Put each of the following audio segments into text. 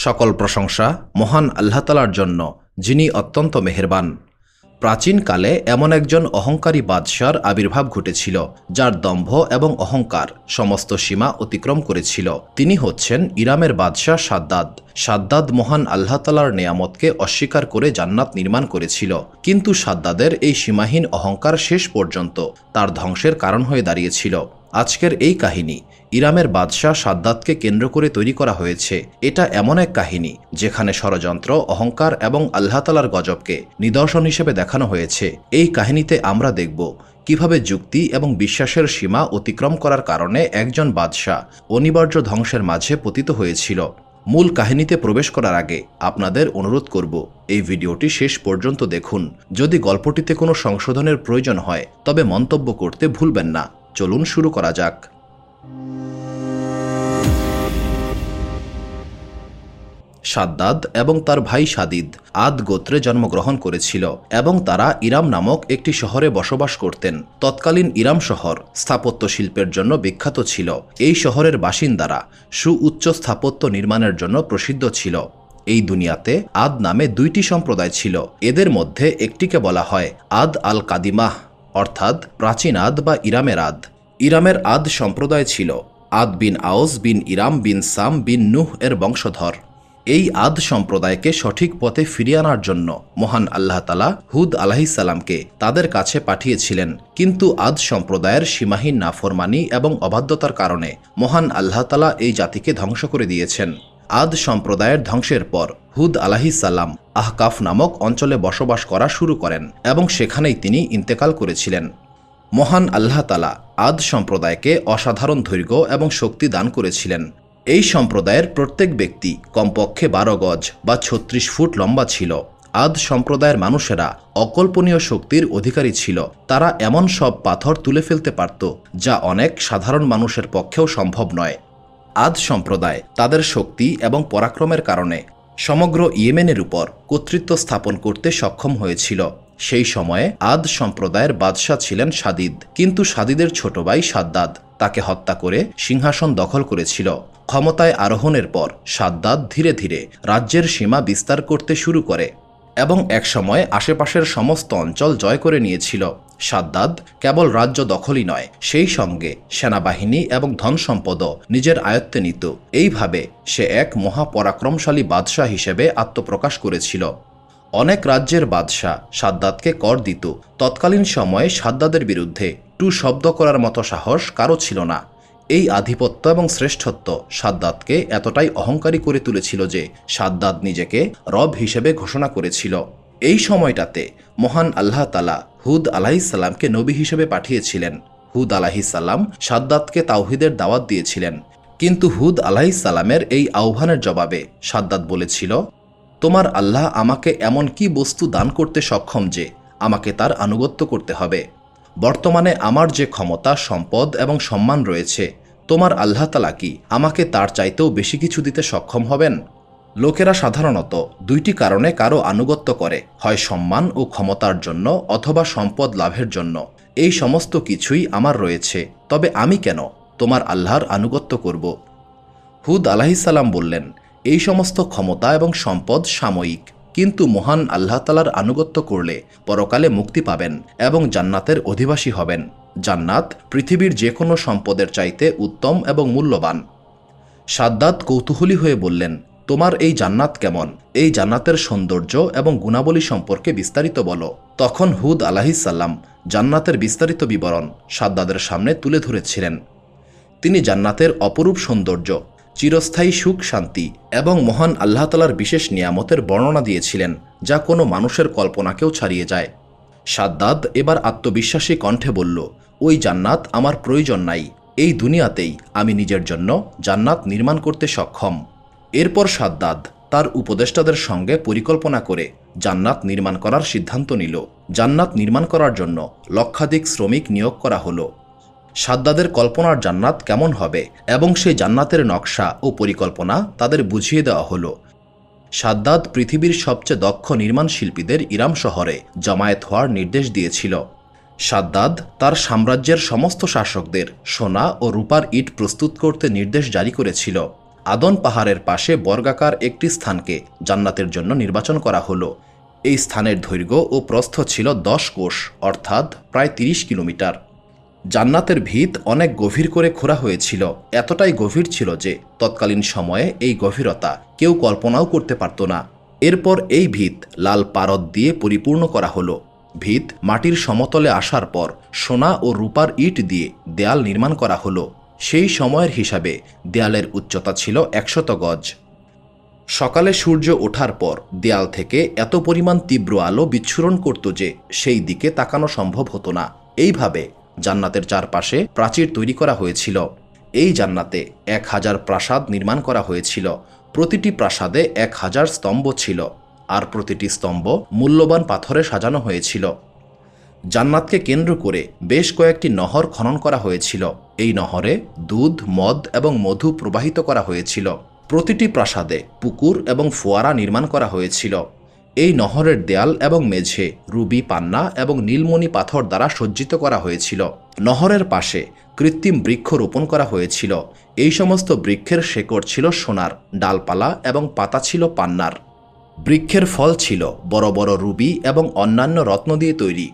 সকল প্রশংসা মহান আল্লাহতালার জন্য, যিনি অত্যন্ত মেহেরবান। প্রাচীনকালে এমন একজন অহংকারী বাদশার আবির্ভাব ঘটেছিল, যার দম্ভ এবং অহংকার সমস্ত সীমা অতিক্রম করেছিল। তিনি হচ্ছেন ইরামের বাদশাহ সাদ্দাদ। সাদ্দাদ মহান আল্লাহতালার নেয়ামতকে অস্বীকার করে জান্নাত নির্মাণ করেছিল। কিন্তু সাদ্দাদের এই সীমাহীন অহংকার শেষ পর্যন্ত তার ধ্বংসের কারণ হয়ে দাঁড়িয়েছিল। আজকের এই কাহিনী ইরামের বাদশাহ সাদ্দাতকে কেন্দ্র করে তৈরি করা হয়েছে। এটা এমন এক কাহিনী, যেখানে ষড়যন্ত্র, অহংকার এবং আল্লাহতালার গজবকে নিদর্শন হিসেবে দেখানো হয়েছে। এই কাহিনীতে আমরা দেখব কীভাবে যুক্তি এবং বিশ্বাসের সীমা অতিক্রম করার কারণে একজন বাদশাহ অনিবার্য ধ্বংসের মাঝে পতিত হয়েছিল। মূল কাহিনীতে প্রবেশ করার আগে আপনাদের অনুরোধ করব, এই ভিডিওটি শেষ পর্যন্ত দেখুন। যদি গল্পটিতে কোনো সংশোধনের প্রয়োজন হয়, তবে মন্তব্য করতে ভুলবেন না। চলুন শুরু করা যাক। সাদ্দাদ এবং তার ভাই সাদিদ আদ গোত্রে জন্মগ্রহণ করেছিল এবং তারা ইরাম নামক একটি শহরে বসবাস করতেন। তৎকালীন ইরাম শহর স্থাপত্য শিল্পের জন্য বিখ্যাত ছিল। এই শহরের বাসিন্দারা সুউচ্চ স্থাপত্য নির্মাণের জন্য প্রসিদ্ধ ছিল। এই দুনিয়াতে আদ নামে দুইটি সম্প্রদায় ছিল। এদের মধ্যে একটিকে বলা হয় আদ আল কাদিমাহ অর্থাৎ প্রাচীন আদ বা ইরামের আদ। ইরামের আদ সম্প্রদায় ছিল। আদ বিন আওস বিন ইরাম বিন সাম বিন নুহ এর বংশধর। এই আদ সম্প্রদায়কে সঠিক পথে ফিরিয়ে আনার জন্য মহান আল্লাহ তালা হুদ আলাহিসাল্লামকে তাদের কাছে পাঠিয়েছিলেন। কিন্তু আদ সম্প্রদায়ের সীমাহীন নাফরমানি এবং অবাধ্যতার কারণে মহান আল্লাহ তালা এই জাতিকে ধ্বংস করে দিয়েছেন। আদ সম্প্রদায়ের ধ্বংসের পর হুদ আলাহিসাল্লাম আহকাফ নামক অঞ্চলে বসবাস করা শুরু করেন এবং সেখানেই তিনি ইন্তেকাল করেছিলেন। মহান আল্লাহ তালা আদ সম্প্রদায়কে অসাধারণ ধৈর্য এবং শক্তি দান করেছিলেন। এই সম্প্রদায়ের প্রত্যেক ব্যক্তি কমপক্ষে বারো গজ বা ছত্রিশ ফুট লম্বা ছিল। আদ সম্প্রদায়ের মানুষেরা অকল্পনীয় শক্তির অধিকারী ছিল। তারা এমন সব পাথর তুলে ফেলতে পারত, যা অনেক সাধারণ মানুষের পক্ষেও সম্ভব নয়। আদ সম্প্রদায় তাদের শক্তি এবং পরাক্রমের কারণে সমগ্র ইয়েমেনের উপর কর্তৃত্ব স্থাপন করতে সক্ষম হয়েছিল। সেই সময়ে আদ সম্প্রদায়ের বাদশাহ ছিলেন সাদিদ। কিন্তু সাদিদের ছোট ভাই সাদ্দাদ তাকে হত্যা করে সিংহাসন দখল করেছিল। ক্ষমতায় আরোহণের পর সাদ্দাদ ধীরে ধীরে রাজ্যের সীমা বিস্তার করতে শুরু করে এবং একসময় আশেপাশের সমস্ত অঞ্চল জয় করে নিয়েছিল। সাদ্দাদ কেবল রাজ্য দখলই নয়, সেই সঙ্গে সেনাবাহিনী এবং ধন সম্পদও নিজের আয়ত্তে নিত। এইভাবে সে এক মহাপরাক্রমশালী বাদশাহ হিসেবে আত্মপ্রকাশ করেছিল। অনেক রাজ্যের বাদশাহ সাদ্দাতকে কর দিত। তৎকালীন সময়ে সাদ্দাদের বিরুদ্ধে টু শব্দ করার মতো সাহস কারও ছিল না। এই আধিপত্য এবং শ্রেষ্ঠত্ব সাদ্দাতকে এতটাই অহংকারী করে তুলেছিল যে সাদ্দাত নিজেকে রব হিসেবে ঘোষণা করেছিল। এই সময়টাতে মহান আল্লাহ তালা হুদ আলাহিসাল্লামকে নবী হিসেবে পাঠিয়েছিলেন। হুদ আলাহিসাল্লাম সাদ্দাতকে তাওহিদের দাওয়াত দিয়েছিলেন। কিন্তু হুদ আলাহিসাল্লামের এই আহ্বানের জবাবে সাদ্দাত বলেছিল তোমার আল্লাহ আমাকে এমন কি বস্তু দান করতে সক্ষম যে আমাকে তার আনুগত্য করতে হবে। বর্তমানে আমার যে ক্ষমতা, সম্পদ এবং সম্মান রয়েছে, তোমার আল্লাহ তালা কি আমাকে তার চাইতেও বেশি কিছু দিতে সক্ষম হবেন? লোকেরা সাধারণত দুইটি কারণে কারও আনুগত্য করে, হয় সম্মান ও ক্ষমতার জন্য অথবা সম্পদ লাভের জন্য। এই সমস্ত কিছুই আমার রয়েছে, তবে আমি কেন তোমার আল্লাহর আনুগত্য করব? হুদ আলাহিসাল্লাম বললেন এই সমস্ত ক্ষমতা এবং সম্পদ সাময়িক, কিন্তু মহান আল্লাহ তালার আনুগত্য করলে পরকালে মুক্তি পাবেন এবং জান্নাতের অধিবাসী হবেন। জান্নাত পৃথিবীর যে কোনো সম্পদের চাইতে উত্তম এবং মূল্যবান। সাদ্দাত কৌতূহলী হয়ে বললেন, তোমার এই জান্নাত কেমন? এই জান্নাতের সৌন্দর্য এবং গুণাবলী সম্পর্কে বিস্তারিত বলো। তখন হুদ আলাহিসাল্লাম জান্নাতের বিস্তারিত বিবরণ সাদ্দাদের সামনে তুলে ধরেছিলেন। তিনি জান্নাতের অপরূপ সৌন্দর্য চিরস্থায়ী সুখ, শান্তি এবং মহান আল্লাহ তালার বিশেষ নিয়ামতের বর্ণনা দিয়েছিলেন, যা কোনো মানুষের কল্পনাকেও ছাড়িয়ে যায়। সাদ্দাদ এবার আত্মবিশ্বাসী কণ্ঠে বলল, ওই জান্নাত আমার প্রয়োজন নাই, এই দুনিয়াতেই আমি নিজের জন্য জান্নাত নির্মাণ করতে সক্ষম। এরপর সাদ্দাদ তার উপদেষ্টাদের সঙ্গে পরিকল্পনা করে জান্নাত নির্মাণ করার সিদ্ধান্ত নিল। জান্নাত নির্মাণ করার জন্য লক্ষাধিক শ্রমিক নিয়োগ করা হলো। সাদ্দাদের কল্পনার জান্নাত কেমন হবে এবং সেই জান্নাতের নকশা ও পরিকল্পনা তাদের বুঝিয়ে দেওয়া হলো। সাদ্দাদ পৃথিবীর সবচেয়ে দক্ষ নির্মাণ শিল্পীদের ইরাম শহরে জমায়েত হওয়ার নির্দেশ দিয়েছিল। সাদ্দাদ তার সাম্রাজ্যের সমস্ত শাসকদের সোনা ও রূপার ইট প্রস্তুত করতে নির্দেশ জারি করেছিল। আদন পাহাড়ের পাশে বর্গাকার একটি স্থানকে জান্নাতের জন্য নির্বাচন করা হলো। এই স্থানের দৈর্ঘ্য ও প্রস্থ ছিল দশ কোষ, অর্থাৎ প্রায় তিরিশ কিলোমিটার। জান্নাতের ভিত অনেক গভীর করে খোঁড়া হয়েছিল। এতটাই গভীর ছিল যে, তৎকালীন সময়ে এই গভীরতা কেউ কল্পনাও করতে পারত না। এরপর এই ভিত লাল পারদ দিয়ে পরিপূর্ণ করা হলো। ভিত মাটির সমতলে আসার পর সোনা ও রূপার ইট দিয়ে দেয়াল নির্মাণ করা হলো। সেই সময়ের হিসাবে দেয়ালের উচ্চতা ছিল একশত গজ। সকালে সূর্য ওঠার পর দেয়াল থেকে এত পরিমাণ তীব্র আলো বিচ্ছুরণ করত যে, সেই দিকে তাকানো সম্ভব হতো না। এইভাবে জান্নাতের চারপাশে প্রাচীর তৈরি করা হয়েছিল। এই জান্নাতে এক হাজার প্রাসাদ নির্মাণ করা হয়েছিল। প্রতিটি প্রাসাদে এক হাজার স্তম্ভ ছিল আর প্রতিটি স্তম্ভ মূল্যবান পাথরে সাজানো হয়েছিল। জান্নাতকে কেন্দ্র করে বেশ কয়েকটি নহর খনন করা হয়েছিল। এই নহরে দুধ, মদ এবং মধু প্রবাহিত করা হয়েছিল। প্রতিটি প্রাসাদে পুকুর এবং ফোয়ারা নির্মাণ করা হয়েছিল। এই নহরের দেয়াল এবং মেঝে, রুবি পান্না এবং নীলমণি পাথর দ্বারা সজ্জিত করা হয়েছিল। নহরের পাশে কৃত্রিম বৃক্ষ রোপণ করা হয়েছিল। এই সমস্ত বৃক্ষের শেকড় ছিল সোনার, ডালপালা এবং পাতা ছিল পান্নার। বৃক্ষের ফল ছিল বড় বড় রুবি এবং অন্যান্য রত্ন দিয়ে তৈরি।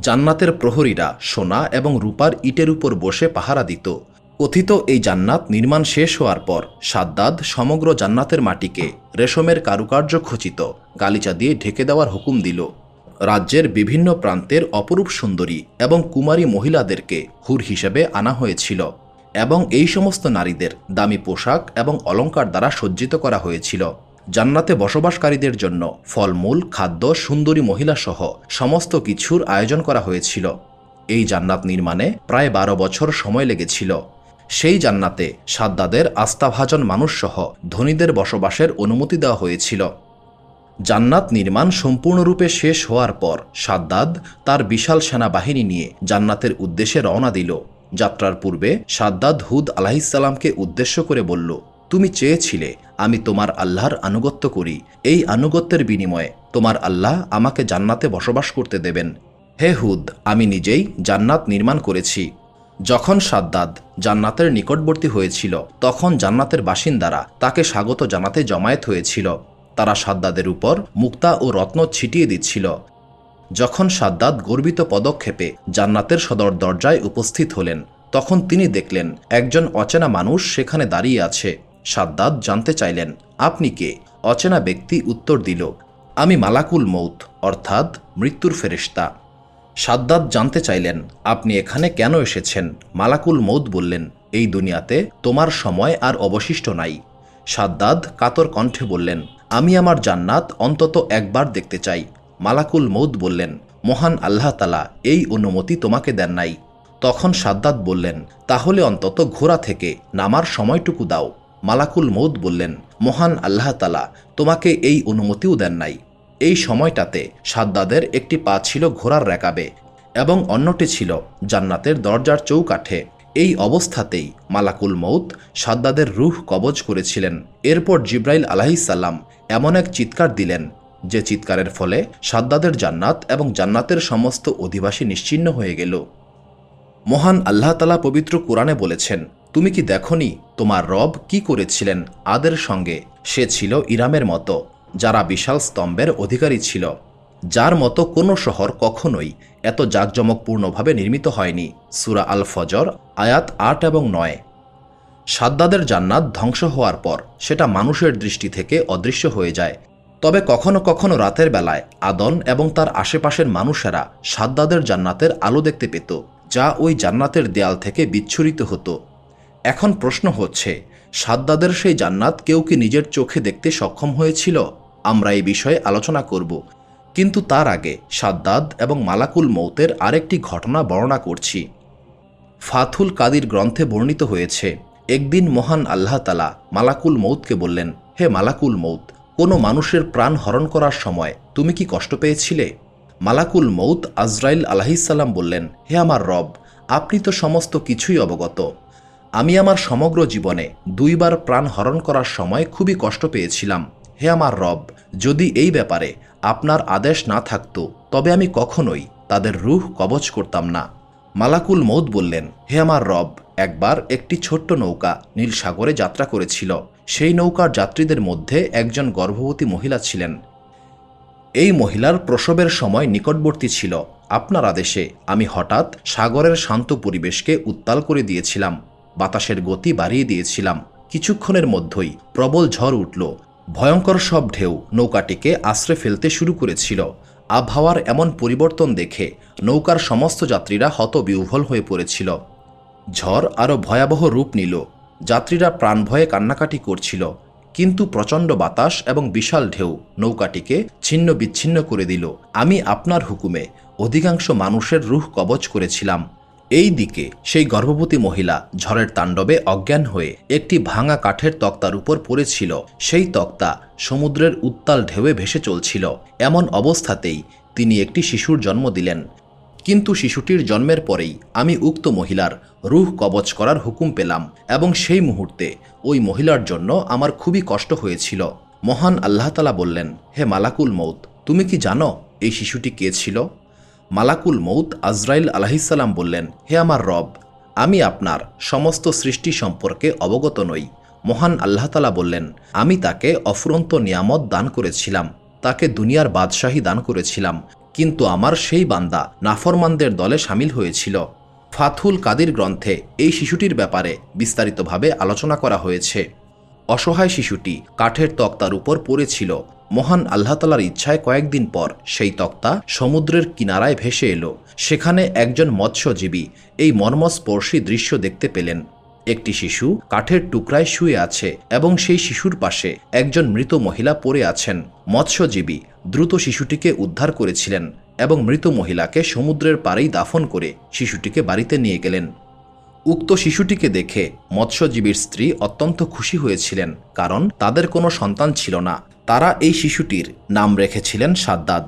জান্নাতের প্রহরীরা সোনা এবং রূপার ইটের উপর বসে পাহারা দিত। কথিত এই জান্নাত নির্মাণ শেষ হওয়ার পর সাদ্দাদ সমগ্র জান্নাতের মাটিকে রেশমের কারুকার্য খচিত গালিচা দিয়ে ঢেকে দেওয়ার হুকুম দিল। রাজ্যের বিভিন্ন প্রান্তের অপরূপ সুন্দরী এবং কুমারী মহিলাদেরকে হুর হিসেবে আনা হয়েছিল এবং এই সমস্ত নারীদের দামি পোশাক এবং অলঙ্কার দ্বারা সজ্জিত করা হয়েছিল। জান্নাতে বসবাসকারীদের জন্য ফলমূল, খাদ্য, সুন্দরী মহিলাসহ সমস্ত কিছুর আয়োজন করা হয়েছিল। এই জান্নাত নির্মাণে প্রায় বারো বছর সময় লেগেছিল। সেই জান্নাতে সাদ্দাদের আস্থাভাজন মানুষসহ ধনীদের বসবাসের অনুমতি দেওয়া হয়েছিল। জান্নাত নির্মাণ সম্পূর্ণরূপে শেষ হওয়ার পর সাদ্দাদ তার বিশাল সেনাবাহিনী নিয়ে জান্নাতের উদ্দেশ্যে রওনা দিল। যাত্রার পূর্বে সাদ্দাদ হুদ আলাহিসাল্লামকে উদ্দেশ্য করে বলল, তুমি চেয়েছিলে আমি তোমার আল্লাহর আনুগত্য করি। এই আনুগত্যের বিনিময়ে তোমার আল্লাহ আমাকে জান্নাতে বসবাস করতে দেবেন। হে হুদ, আমি নিজেই জান্নাত নির্মাণ করেছি। যখন সাদ্দাদ জান্নাতের নিকটবর্তী হয়েছিল, তখন জান্নাতের বাসিন্দারা তাকে স্বাগত জানাতে জমায়েত হয়েছিল। তারা সাদ্দাদের উপর মুক্তা ও রত্ন ছিটিয়ে দিচ্ছিল। যখন সাদ্দাদ গর্বিত পদক্ষেপে জান্নাতের সদর দরজায় উপস্থিত হলেন, তখন তিনি দেখলেন, একজন অচেনা মানুষ সেখানে দাঁড়িয়ে আছে। সাদ্দাদ জানতে চাইলেন, আপনি কে? অচেনা ব্যক্তি উত্তর দিল, আমি মালাকুল মৌত অর্থাৎ মৃত্যুর ফেরিস্তা সাদ্দাদ জানতে চাইলেন, আপনি এখানে কেন এসেছেন? মালাকুল মৌদ বললেন, এই দুনিয়াতে তোমার সময় আর অবশিষ্ট নাই। সাদ্দাদ কাতর কণ্ঠে বললেন, আমি আমার জান্নাত অন্তত একবার দেখতে চাই। মালাকুল মৌদ বললেন, মহান আল্লাহ তালা এই অনুমতি তোমাকে দেন নাই। তখন সাদ্দাদ বললেন, তাহলে অন্তত ঘোড়া থেকে নামার সময়টুকু দাও। মালাকুল মৌদ বললেন, মহান আল্লাহ তালা তোমাকে এই অনুমতিও দেন নাই। এই সময়টাতে সাদ্দাদের একটি পা ছিল ঘোড়ার রেকাবে এবং অন্যটি ছিল জান্নাতের দরজার চৌকাঠে। এই অবস্থাতেই মালাকুল মৌত সাদ্দাদের রুহ কবজ করেছিলেন। এরপর জিব্রাইল আলাহিসাল্লাম এমন এক চিৎকার দিলেন, যে চিৎকারের ফলে সাদ্দাদের জান্নাত এবং জান্নাতের সমস্ত অধিবাসী নিশ্চিন্ন হয়ে গেল। মহান আল্লাহ তালা পবিত্র কোরআনে বলেছেন, তুমি কি দেখনি তোমার রব কি করেছিলেন? আদের সঙ্গে সে ছিল ইরামের মতো। যারা বিশাল স্তম্ভের অধিকারী ছিল, যার মতো কোনো শহর কখনোই এত জাঁকজমকপূর্ণভাবে নির্মিত হয়নি। সুরা আল ফজর আয়াত আট এবং নয়। সাদ্দাদের জান্নাত ধ্বংস হওয়ার পর সেটা মানুষের দৃষ্টি থেকে অদৃশ্য হয়ে যায়। তবে কখনো কখনো রাতের বেলায় আদন এবং তার আশেপাশের মানুষেরা সাদ্দাদের জান্নাতের আলো দেখতে পেত, যা ওই জান্নাতের দেয়াল থেকে বিচ্ছুরিত হতো। এখন প্রশ্ন হচ্ছে সাদ্দাদের সেই জান্নাত কেউ কি নিজের চোখে দেখতে সক্ষম হয়েছিল? আমরা এই বিষয়ে আলোচনা করব। কিন্তু তার আগে সাদ্দাদ এবং মালাকুল মৌতের আরেকটি ঘটনা বর্ণনা করছি। ফাথুল কাদির গ্রন্থে বর্ণিত হয়েছে, একদিন মহান আল্লাহ তালা মালাকুল মৌতকে বললেন, হে মালাকুল মৌত কোনো মানুষের প্রাণ হরণ করার সময় তুমি কি কষ্ট পেয়েছিলে? মালাকুল মৌত আজরাইল আলাহিসাল্লাম বললেন, হে আমার রব, আপনি তো সমস্ত কিছুই অবগত। আমি আমার সমগ্র জীবনে দুইবার প্রাণ হরণ করার সময় খুবই কষ্ট পেয়েছিলাম। হে আমার রব, যদি এই ব্যাপারে আপনার আদেশ না থাকত, তবে আমি কখনোই তাদের রুহ কবচ করতাম না। মালাকুল মৌদ বললেন, হে আমার রব, একবার একটি ছোট্ট নৌকা নীল সাগরে যাত্রা করেছিল। সেই নৌকার যাত্রীদের মধ্যে একজন গর্ভবতী মহিলা ছিলেন। এই মহিলার প্রসবের সময় নিকটবর্তী ছিল। আপনার আদেশে আমি হঠাৎ সাগরের শান্ত পরিবেশকে উত্তাল করে দিয়েছিলাম। বাতাসের গতি বাড়িয়ে দিয়েছিলাম। কিছুক্ষণের মধ্যেই প্রবল ঝড় উঠল। ভয়ঙ্কর সব ঢেউ নৌকাটিকে আশ্রে ফেলতে শুরু করেছিল। আবহাওয়ার এমন পরিবর্তন দেখে নৌকার সমস্ত যাত্রীরা হতবিহ্বল হয়ে পড়েছিল। ঝড় আরও ভয়াবহ রূপ নিল। যাত্রীরা প্রাণভয়ে কান্নাকাটি করছিল। কিন্তু প্রচণ্ড বাতাস এবং বিশাল ঢেউ নৌকাটিকে ছিন্ন বিচ্ছিন্ন করে দিল। আমি আপনার হুকুমে অধিকাংশ মানুষের রুহ কবচ করেছিলাম। এই দিকে সেই গর্ভবতী মহিলা ঝড়ের তাণ্ডবে অজ্ঞান হয়ে একটি ভাঙা কাঠের তক্তার উপর পড়েছিল। সেই তক্তা সমুদ্রের উত্তাল ঢেউয়ে ভেসে চলছিল। এমন অবস্থাতেই তিনি একটি শিশুর জন্ম দিলেন। কিন্তু শিশুটির জন্মের পরেই আমি উক্ত মহিলার রুহ কবচ করার হুকুম পেলাম এবং সেই মুহূর্তে ওই মহিলার জন্য আমার খুবই কষ্ট হয়েছিল। মহান আল্লাহতালা বললেন, হে মালাকুল মৌত তুমি কি জানো এই শিশুটি কে ছিল? মালাকুল মৌত আজরাইল আলাহিসাল্লাম বললেন, হে আমার রব, আমি আপনার সমস্ত সৃষ্টি সম্পর্কে অবগত নই। মহান আল্লাহতালা বললেন, আমি তাকে অফুরন্ত নিয়ামত দান করেছিলাম, তাকে দুনিয়ার বাদশাহী দান করেছিলাম, কিন্তু আমার সেই বান্দা নাফরমানদের দলে সামিল হয়েছিল। ফাথুল কাদির গ্রন্থে এই শিশুটির ব্যাপারে বিস্তারিতভাবে আলোচনা করা হয়েছে। অসহায় শিশুটি কাঠের তক্তার উপর পড়েছিল মহান আল্লাহতালার ইচ্ছায় কয়েকদিন পর সেই তক্তা সমুদ্রের কিনারায় ভেসে এলো। সেখানে একজন মৎস্যজীবী এই মর্মস্পর্শী দৃশ্য দেখতে পেলেন। একটি শিশু কাঠের টুকরায় শুয়ে আছে এবং সেই শিশুর পাশে একজন মৃত মহিলা পড়ে আছেন। মৎস্যজীবী দ্রুত শিশুটিকে উদ্ধার করেছিলেন এবং মৃত মহিলাকে সমুদ্রের পাড়েই দাফন করে শিশুটিকে বাড়িতে নিয়ে গেলেন। উক্ত শিশুটিকে দেখে মৎস্যজীবীর স্ত্রী অত্যন্ত খুশি হয়েছিলেন, কারণ তাদের কোনো সন্তান ছিল না। তারা এই শিশুটির নাম রেখেছিলেন সাদ্দাদ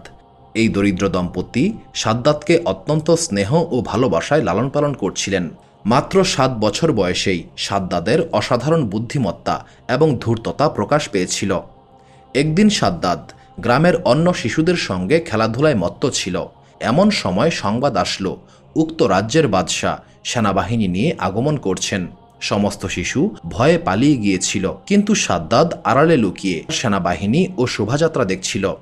এই দরিদ্র দম্পতি সাদ্দাতকে অত্যন্ত স্নেহ ও ভালোবাসায় লালন পালন করছিলেন। মাত্র সাত বছর বয়সেই সাদ্দাদের অসাধারণ বুদ্ধিমত্তা এবং ধূর্ততা প্রকাশ পেয়েছিল। একদিন সাদ্দাদ গ্রামের অন্য শিশুদের সঙ্গে খেলাধুলায় মত্ত ছিল। এমন সময় সংবাদ আসলো, উক্ত রাজ্যের বাদশাহ সেনাবাহিনী নিয়ে আগমন করছেন। সমস্ত শিশু ভয়ে পালিয়ে গিয়েছিল, কিন্তু সাদ্দাদ আড়ালে লুকিয়ে সেনাবাহিনী ও শোভাযাত্রা দেখছিল।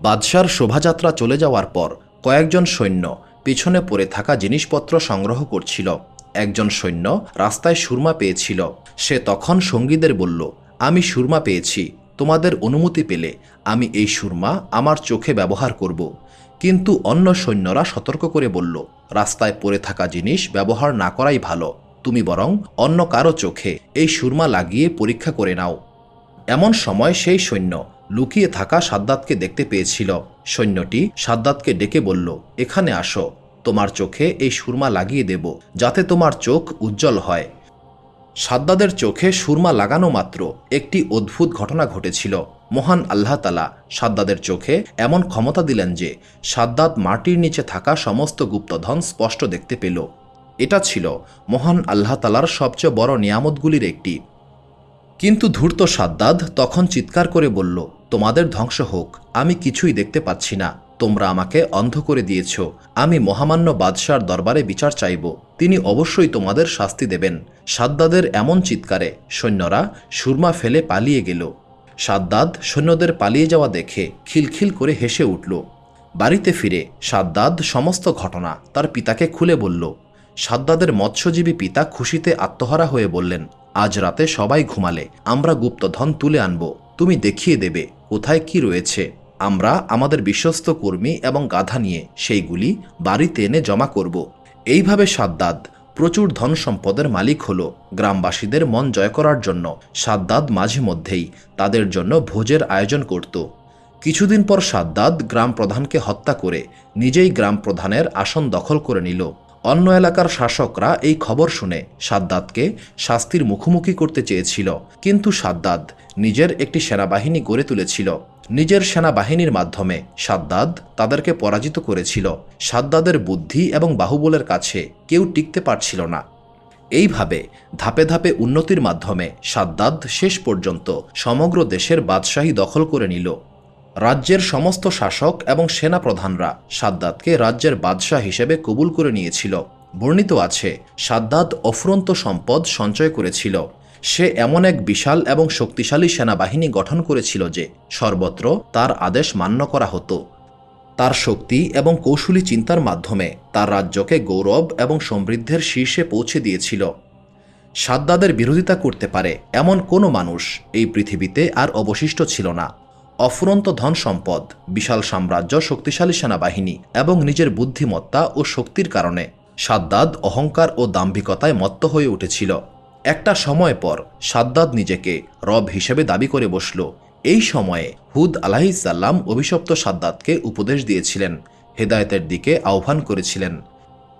বাদশার শোভাযাত্রা চলে যাওয়ার পর কয়েকজন সৈন্য পিছনে পড়ে থাকা জিনিসপত্র সংগ্রহ করছিল। একজন সৈন্য রাস্তায় সুরমা পেয়েছিল। সে তখন সঙ্গীদের বলল, আমি সুরমা পেয়েছি, তোমাদের অনুমতি পেলে আমি এই সুরমা আমার চোখে ব্যবহার করব। কিন্তু অন্য সৈন্যরা সতর্ক করে বলল, রাস্তায় পড়ে থাকা জিনিস ব্যবহার না করাই ভালো। তুমি বরং অন্য কারও চোখে এই সুরমা লাগিয়ে পরীক্ষা করে নাও। এমন সময় সেই সৈন্য লুকিয়ে থাকা সাদ্দাতকে দেখতে পেয়েছিল। সৈন্যটি সাদ্দাতকে ডেকে বলল, এখানে আসো, তোমার চোখে এই সুরমা লাগিয়ে দেব, যাতে তোমার চোখ উজ্জ্বল হয়। সাদ্দাদের চোখে সুরমা লাগানো মাত্র একটি অদ্ভুত ঘটনা ঘটেছিল। মহান আল্লাহ তালা সাদ্দাদের চোখে এমন ক্ষমতা দিলেন যে সাদ্দাত মাটির নিচে থাকা সমস্ত গুপ্তধন স্পষ্ট দেখতে পেল। এটা ছিল মহান আল্লাহ তালার সবচেয়ে বড় নিয়ামতগুলির একটি। কিন্তু ধূর্ত সাদ্দাদ তখন চিৎকার করে বলল, তোমাদের ধ্বংস হোক, আমি কিছুই দেখতে পাচ্ছি না। তোমরা আমাকে অন্ধ করে দিয়েছ। আমি মহামান্য বাদশার দরবারে বিচার চাইব। তিনি অবশ্যই তোমাদের শাস্তি দেবেন। সাদ্দাদের এমন চিৎকারে সৈন্যরা সুরমা ফেলে পালিয়ে গেল। সাদ্দাদ সৈন্যদের পালিয়ে যাওয়া দেখে খিলখিল করে হেসে উঠল। বাড়িতে ফিরে সাদ্দাদ সমস্ত ঘটনা তার পিতাকে খুলে বলল সাদ্দাদের মৎস্যজীবী পিতা খুশিতে আত্মহারা হয়ে বললেন, আজ রাতে সবাই ঘুমালে, আমরা গুপ্তধন তুলে আনব। তুমি দেখিয়ে দেবে, কোথায় কি রয়েছে। আমরা আমাদের বিশ্বস্ত কর্মী এবং গাধা নিয়ে সেইগুলি বাড়িতে এনে জমা করব। এইভাবে সাদ্দাদ প্রচুর ধন সম্পদের মালিক হল। গ্রামবাসীদের মন জয় করার জন্য সাদ্দাদ মাঝে মধ্যেই তাদের জন্য ভোজের আয়োজন করত। কিছুদিন পর সাদ্দাদ গ্রাম প্রধানকে হত্যা করে নিজেই গ্রাম প্রধানের আসন দখল করে নিল। অন্য এলাকার শাসকরা এই খবর শুনে সাদ্দাতকে শাস্তির মুখোমুখি করতে চেয়েছিল। কিন্তু সাদ্দাদ নিজের একটি সেনাবাহিনী গড়ে তুলেছিল। নিজের সেনাবাহিনীর মাধ্যমে সাদ্দাদ তাদেরকে পরাজিত করেছিল। সাদ্দাদের বুদ্ধি এবং বাহুবলের কাছে কেউ টিকতে পারছিল না। এইভাবে ধাপে ধাপে উন্নতির মাধ্যমে সাদ্দাদ শেষ পর্যন্ত সমগ্র দেশের বাদশাহী দখল করে নিল। রাজ্যের সমস্ত শাসক এবং সেনা প্রধানরা সাদ্দাতকে রাজ্যের বাদশাহ হিসেবে কবুল করে নিয়েছিল। বর্ণিত আছে, সাদ্দাত অফুরন্ত সম্পদ সঞ্চয় করেছিল। সে এমন এক বিশাল এবং শক্তিশালী সেনাবাহিনী গঠন করেছিল যে, সর্বত্র তার আদেশ মান্য করা হতো। তার শক্তি এবং কৌশলী চিন্তার মাধ্যমে তার রাজ্যকে গৌরব এবং সমৃদ্ধের শীর্ষে পৌঁছে দিয়েছিল। সাদ্দাদের বিরোধিতা করতে পারে এমন কোনো মানুষ এই পৃথিবীতে আর অবশিষ্ট ছিল না। অফুরন্ত ধন সম্পদ, বিশাল সাম্রাজ্য, শক্তিশালী সেনাবাহিনী এবং নিজের বুদ্ধিমত্তা ও শক্তির কারণে সাদ্দাদ অহংকার ও দাম্ভিকতায় মত্ত হয়ে উঠেছিল। একটা সময় পর সাদ্দাদ নিজেকে রব হিসেবে দাবি করে বসল। এই সময়ে হুদ আলাহিসাল্লাম অভিশপ্ত সাদ্দাতকে উপদেশ দিয়েছিলেন, হেদায়েতের দিকে আহ্বান করেছিলেন।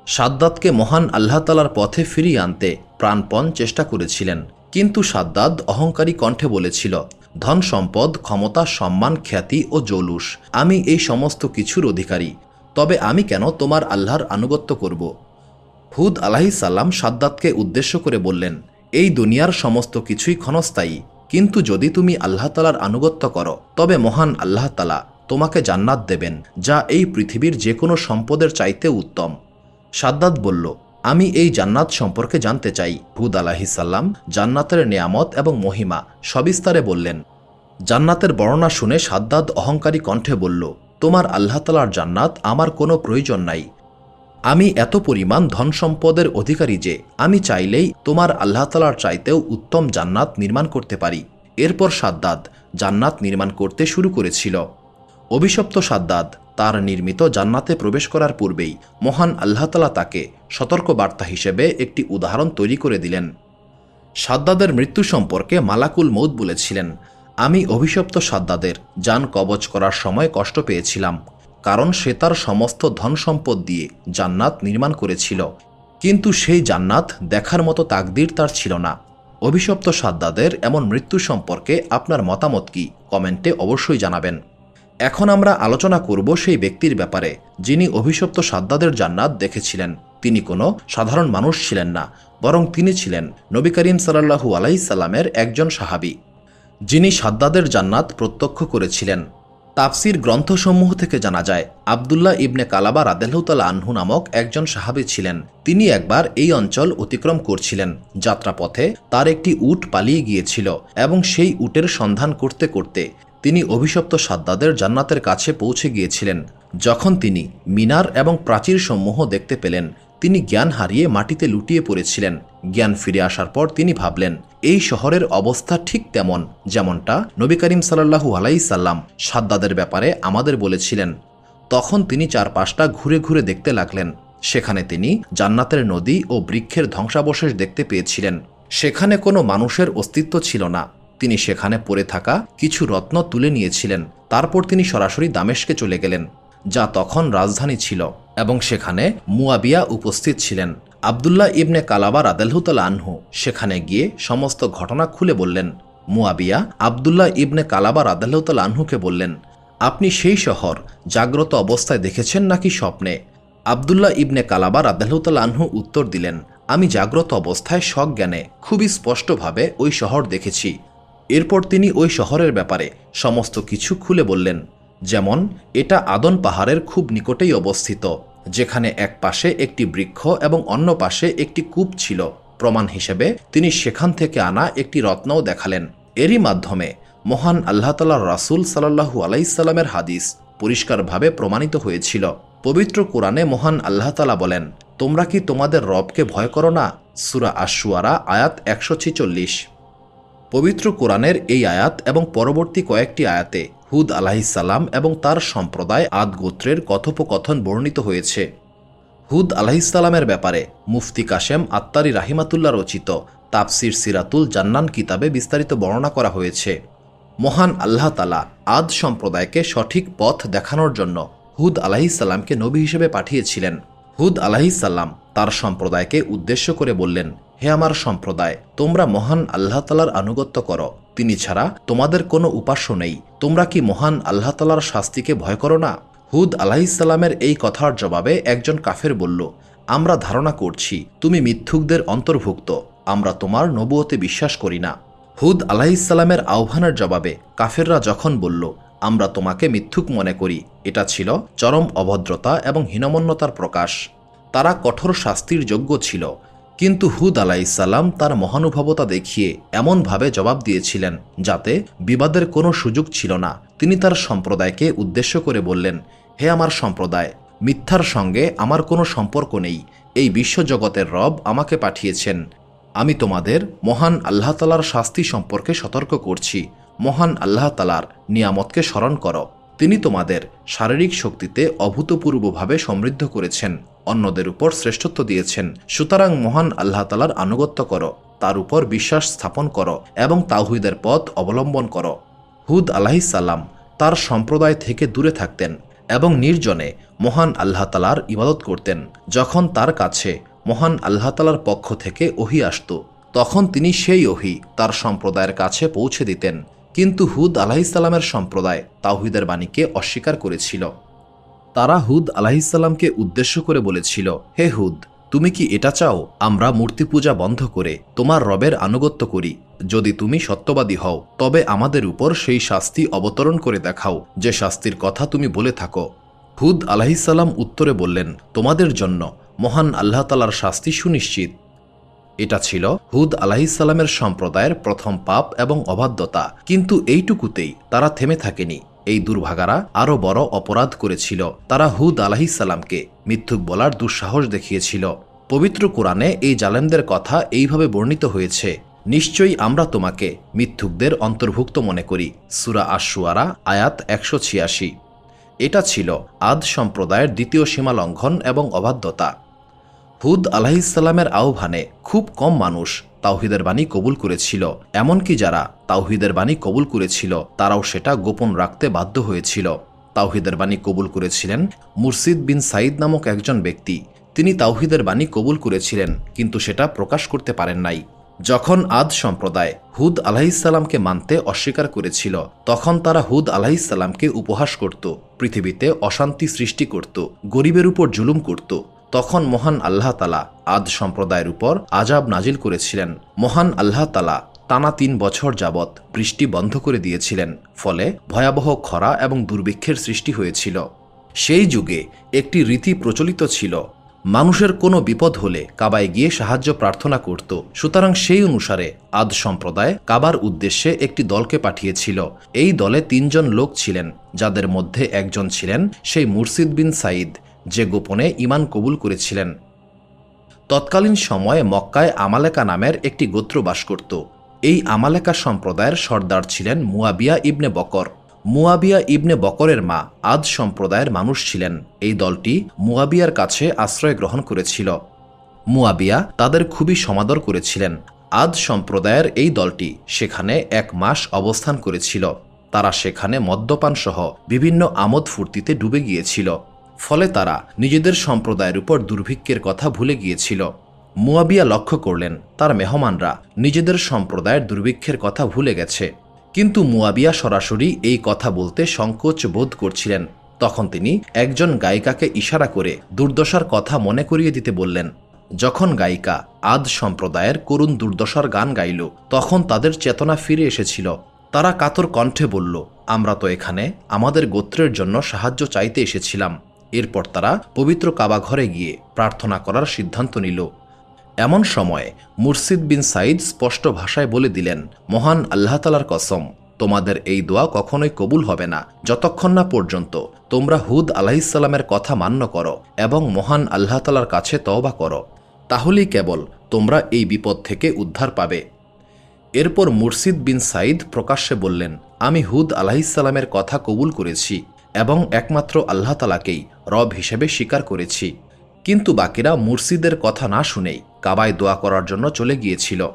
সাদ্দাতকে মহান আল্লাহ তালার পথে ফিরিয়ে আনতে প্রাণপণ চেষ্টা করেছিলেন। কিন্তু সাদ্দাদ অহংকারী কণ্ঠে বলেছিল ধন সম্পদ, ক্ষমতা, সম্মান, খ্যাতি ও জৌলুস। আমি এই সমস্ত কিছুর অধিকারী। তবে আমি কেন তোমার আল্লাহর আনুগত্য করব? হুদ আলাহিসাল্লাম সাদ্দাতকে উদ্দেশ্য করে বললেন, এই দুনিয়ার সমস্ত কিছুই ক্ষণস্থায়ী। কিন্তু যদি তুমি আল্লাহ তালার আনুগত্য করো, তবে মহান আল্লাহ তালা তোমাকে জান্নাত দেবেন, যা এই পৃথিবীর যে কোনো সম্পদের চাইতে উত্তম। সাদ্দাত বলল আমি এই জান্নাত সম্পর্কে জানতে চাই। হুদ আলাহিসাল্লাম জান্নাতের নিয়ামত এবং মহিমা সবিস্তারে বললেন, জান্নাতের বর্ণনা শুনে সাদ্দাদ অহংকারী কণ্ঠে বলল, তোমার আল্লাহ তালার জান্নাত আমার কোনো প্রয়োজন নাই। আমি এত পরিমাণ ধন সম্পদের অধিকারী যে আমি চাইলেই তোমার আল্লাহ তালার চাইতেও উত্তম জান্নাত নির্মাণ করতে পারি। এরপর সাদ্দাদ জান্নাত নির্মাণ করতে শুরু করেছিল। অভিশপ্ত সাদ্দাদ তার নির্মিত জান্নাতে প্রবেশ করার পূর্বেই মহান আল্লাহতালা তাকে সতর্ক বার্তা হিসেবে একটি উদাহরণ তৈরি করে দিলেন। সাদ্দাদের মৃত্যু সম্পর্কে মালাকুল মৌদ বলেছিলেন, আমি অভিশপ্ত সাদ্দাদের যান কবচ করার সময় কষ্ট পেয়েছিলাম, কারণ সে তার সমস্ত ধন সম্পদ দিয়ে জান্নাত নির্মাণ করেছিল। কিন্তু সেই জান্নাত দেখার মতো তাকদির তার ছিল না। অভিশপ্ত সাদ্দাদের এমন মৃত্যু সম্পর্কে আপনার মতামত কি? কমেন্টে অবশ্যই জানাবেন। এখন আমরা আলোচনা করব সেই ব্যক্তির ব্যাপারে, যিনি অভিশপ্ত সাদ্দাদের জান্নাত দেখেছিলেন। তিনি কোনো সাধারণ মানুষ ছিলেন না, বরং তিনি ছিলেন নবী করিম সাল্লাহু আলাইসাল্লামের একজন সাহাবি, যিনি সাদ্দাদের জান্নাত প্রত্যক্ষ করেছিলেন। তাফসির গ্রন্থসমূহ থেকে জানা যায়, আবদুল্লাহ ইবনে কালাবা রাদেলহুতালা আনহু নামক একজন সাহাবি ছিলেন। তিনি একবার এই অঞ্চল অতিক্রম করছিলেন, যাত্রাপথে তার একটি উট পালিয়ে গিয়েছিল এবং সেই উটের সন্ধান করতে করতে তিনি অভিশপ্ত সাদ্দাদের জান্নাতের কাছে পৌঁছে গিয়েছিলেন। যখন তিনি মিনার এবং প্রাচীর সমূহ দেখতে পেলেন, তিনি জ্ঞান হারিয়ে মাটিতে লুটিয়ে পড়েছিলেন। জ্ঞান ফিরে আসার পর তিনি ভাবলেন, এই শহরের অবস্থা ঠিক তেমন, যেমনটা নবী করিম সাল্লাহু আলাইসাল্লাম সাদ্দাদের ব্যাপারে আমাদের বলেছিলেন। তখন তিনি চারপাশটা ঘুরে ঘুরে দেখতে লাগলেন। সেখানে তিনি জান্নাতের নদী ও বৃক্ষের ধ্বংসাবশেষ দেখতে পেয়েছিলেন। সেখানে কোনো মানুষের অস্তিত্ব ছিল না। তিনি সেখানে পড়ে থাকা কিছু রত্ন তুলে নিয়েছিলেন। তারপর তিনি সরাসরি দামেশকে চলে গেলেন, যা তখন রাজধানী ছিল এবং সেখানে মুয়াবিয়া উপস্থিত ছিলেন। আবদুল্লাহ ইবনে কালাবা রাদেলহুতাল আনহু সেখানে গিয়ে সমস্ত ঘটনা খুলে বললেন। মুয়াবিয়া আবদুল্লাহ ইবনে কালাবা রাদেলহুতাল আনহুকে বললেন, আপনি সেই শহর জাগ্রত অবস্থায় দেখেছেন নাকি স্বপ্নে? আবদুল্লাহ ইবনে কালাবা রাদেলহুতাল আনহু উত্তর দিলেন, আমি জাগ্রত অবস্থায় সজ্ঞানে খুবই স্পষ্টভাবে ওই শহর দেখেছি। এরপর তিনি ওই শহরের ব্যাপারে সমস্ত কিছু খুলে বললেন, যেমন, এটা আদন পাহাড়ের খুব নিকটেই অবস্থিত, যেখানে এক পাশে একটি বৃক্ষ এবং অন্য পাশে একটি কূপ ছিল। প্রমাণ হিসেবে, তিনি সেখান থেকে আনা একটি রত্নও দেখালেন। এরই মাধ্যমে মহান আল্লাহ তালার রাসুল সাল্লাহু আলাইসাল্লামের হাদিস পরিষ্কারভাবে প্রমাণিত হয়েছিল। পবিত্র কোরআনে মহান আল্লাহ তালা বলেন, তোমরা কি তোমাদের রবকে ভয় করো না? সুরা আশুয়ারা আয়াত একশো ছিচল্লিশ। পবিত্র কোরআনের এই আয়াত এবং পরবর্তী কয়েকটি আয়াতে হুদ আলাহিসাল্লাম এবং তার সম্প্রদায় আদ গোত্রের কথোপকথন বর্ণিত হয়েছে। হুদ আলাহিসাল্লামের ব্যাপারে মুফতি কাশেম আত্মারি রাহিমাতুল্লাহ রচিত তাপসির সিরাতুল জান্নান কিতাবে বিস্তারিত বর্ণনা করা হয়েছে। মহান আল্লাহ তালা আদ সম্প্রদায়কে সঠিক পথ দেখানোর জন্য হুদ আলাহিসাল্লামকে নবী হিসেবে পাঠিয়েছিলেন। হুদ আলাহিসাল্লাম তার সম্প্রদায়কে উদ্দেশ্য করে বললেন হে আমার সম্প্রদায়, তোমরা মহান আল্লাহ তালার আনুগত্য করো। তিনি ছাড়া তোমাদের কোনো উপাস্য নেই। তোমরা কি মহান আল্লাহ তালার শাস্তিকে ভয় করো না? হুদ আলাহিসাল্লামের এই কথার জবাবে একজন কাফের বলল, আমরা ধারণা করছি, তুমি মিথ্যুকদের অন্তর্ভুক্ত। আমরা তোমার নবুয়তে বিশ্বাস করি না। হুদ আলাহিসাল্লামের আহ্বানের জবাবে কাফেররা যখন বলল, আমরা তোমাকে মিথ্যুক মনে করি, এটা ছিল চরম অভদ্রতা এবং হীনমন্যতার প্রকাশ। তারা কঠোর শাস্তির যোগ্য ছিল। কিন্তু হুদ আলাইসাল্লাম তার মহানুভবতা দেখিয়ে এমনভাবে জবাব দিয়েছিলেন যাতে বিবাদের কোনো সুযোগ ছিল না। তিনি তার সম্প্রদায়কে উদ্দেশ্য করে বললেন, হে আমার সম্প্রদায়, মিথ্যার সঙ্গে আমার কোনো সম্পর্ক নেই। এই বিশ্বজগতের রব আমাকে পাঠিয়েছেন। আমি তোমাদের মহান আল্লাহ তালার শাস্তি সম্পর্কে সতর্ক করছি। মহান আল্লাহ তালার নিয়ামতকে স্মরণ করো। তিনি তোমাদের শারীরিক শক্তিতে অভূতপূর্বভাবে সমৃদ্ধ করেছেন। অন্যদের উপর শ্রেষ্ঠত্ব দিয়েছেন। সুতরাং মহান আল্লাহ তালার আনুগত্য করো, তার উপর বিশ্বাস স্থাপন করো এবং তাওহিদের পথ অবলম্বন করো। হুদ আলাহিসাল্লাম তার সম্প্রদায় থেকে দূরে থাকতেন এবং নির্জনে মহান আল্লাহ তালার ইবাদত করতেন। যখন তার কাছে মহান আল্লাহ তালার পক্ষ থেকে ওহি আসত, তখন তিনি সেই ওহি তার সম্প্রদায়ের কাছে পৌঁছে দিতেন। কিন্তু হুদ আলাহিসাল্লামের সম্প্রদায় তাওহিদের বাণীকে অস্বীকার করেছিল। তারা হুদ আলাহিসাল্লামকে উদ্দেশ্য করে বলেছিল, হে হুদ, তুমি কি এটা চাও? আমরা মূর্তি পূজা বন্ধ করে তোমার রবের আনুগত্য করি। যদি তুমি সত্যবাদী হও, তবে আমাদের উপর সেই শাস্তি অবতরণ করে দেখাও। যে শাস্তির কথা তুমি বলে থাকো। হুদ আলাহিসাল্লাম উত্তরে বললেন, তোমাদের জন্য মহান আল্লাহ তালার শাস্তি সুনিশ্চিত। এটা ছিল হুদ আলাহিসাল্লামের সম্প্রদায়ের প্রথম পাপ এবং অবাধ্যতা। কিন্তু এইটুকুতেই তারা থেমে থাকেনি। এই দুর্ভাগারা আরও বড় অপরাধ করেছিল। তারা হুদ আলাহিসাল্লামকে মিথ্যুক বলার দুঃসাহস দেখিয়েছিল। পবিত্র কোরআনে এই জালেমদের কথা এইভাবে বর্ণিত হয়েছে, নিশ্চয়ই আমরা তোমাকে মিথ্যুকদের অন্তর্ভুক্ত মনে করি। সুরা আশুয়ারা আয়াত একশো ছিয়াশি। এটা ছিল আদ সম্প্রদায়ের দ্বিতীয় সীমা লঙ্ঘন এবং অবাধ্যতা। হুদ আলাহিসাল্লামের আহ্বানে খুব কম মানুষ তাওহিদের বাণী কবুল করেছিল। এমনকি যারা তাওহিদের বাণী কবুল করেছিল, তারাও সেটা গোপন রাখতে বাধ্য হয়েছিল। তাওহিদের বাণী কবুল করেছিলেন মুর্শিদ বিন সাইদ নামক একজন ব্যক্তি। তিনি তাওহিদের বাণী কবুল করেছিলেন, কিন্তু সেটা প্রকাশ করতে পারেন নাই। যখন আদ সম্প্রদায় হুদ আলাহিসাল্লামকে মানতে অস্বীকার করেছিল, তখন তারা হুদ আলাহিসাল্লামকে উপহাস করত, পৃথিবীতে অশান্তি সৃষ্টি করত, গরিবের উপর জুলুম করত। তখন মহান আল্লাহ তালা আদ সম্প্রদায়ের উপর আজাব নাজিল করেছিলেন। মহান আল্লাহ তালা টানা তিন বছর যাবৎ বৃষ্টি বন্ধ করে দিয়েছিলেন, ফলে ভয়াবহ খরা এবং দুর্ভিক্ষের সৃষ্টি হয়েছিল। সেই যুগে একটি রীতি প্রচলিত ছিল, মানুষের কোনো বিপদ হলে কাবায় গিয়ে সাহায্য প্রার্থনা করত। সুতরাং সেই অনুসারে আদ সম্প্রদায় কাবার উদ্দেশ্যে একটি দলকে পাঠিয়েছিল। এই দলে তিনজন লোক ছিলেন, যাদের মধ্যে একজন ছিলেন সেই মুর্শিদ বিন সাইদ যে গোপনে ইমান কবুল করেছিলেন। তৎকালীন সময়ে মক্কায় আমালেকা নামের একটি গোত্র বাস করত। এই আমালেকা সম্প্রদায়ের সর্দার ছিলেন মুয়াবিয়া ইবনে বকর। মুয়াবিয়া ইবনে বকরের মা আদ সম্প্রদায়ের মানুষ ছিলেন। এই দলটি মুয়াবিয়ার কাছে আশ্রয় গ্রহণ করেছিল। মুয়াবিয়া তাদের খুবই সমাদর করেছিলেন। আদ সম্প্রদায়ের এই দলটি সেখানে এক মাস অবস্থান করেছিল। তারা সেখানে মদ্যপান সহ বিভিন্ন আমোদ ফুর্তিতে ডুবে গিয়েছিল। ফলে তারা নিজেদের সম্প্রদায়ের উপর দুর্ভিক্ষের কথা ভুলে গিয়েছিল। মুয়াবিয়া লক্ষ্য করলেন, তার মেহমানরা নিজেদের সম্প্রদায়ের দুর্ভিক্ষের কথা ভুলে গেছে। কিন্তু মুয়াবিয়া সরাসরি এই কথা বলতে সংকোচ বোধ করছিলেন। তখন তিনি একজন গায়িকাকে ইশারা করে দুর্দশার কথা মনে করিয়ে দিতে বললেন। যখন গায়িকা আদ সম্প্রদায়ের করুণ দুর্দশার গান গাইল, তখন তাদের চেতনা ফিরে এসেছিল। তারা কাতর কণ্ঠে বলল, আমরা তো এখানে আমাদের গোত্রের জন্য সাহায্য চাইতে এসেছিলাম। এরপর তারা পবিত্র কাবা ঘরে গিয়ে প্রার্থনা করার সিদ্ধান্ত নিল। এমন সময় মুর্শিদ বিন সাইদ স্পষ্ট ভাষায় বলে দিলেন, মহান আল্লাহ তালার কসম, তোমাদের এই দোয়া কখনোই কবুল হবে না। যতক্ষণ না পর্যন্ত তোমরা হুদ আলাহিসাল্লামের কথা মান্য করো এবং মহান আল্লাহ তালার কাছে তওবা করো, তাহলেই কেবল তোমরা এই বিপদ থেকে উদ্ধার পাবে। এরপর মুর্শিদ বিন সাইদ প্রকাশ্যে বললেন, আমি হুদ আলাহিসাল্লামের কথা কবুল করেছি। এবং একমাত্র আল্লাহ তালাকেই রব হিসেবে স্বীকার করেছি। কিন্তু বাকিরা মুর্শিদের কথা না শুনেই কাবায় দোয়া করার জন্য চলে গিয়েছিল।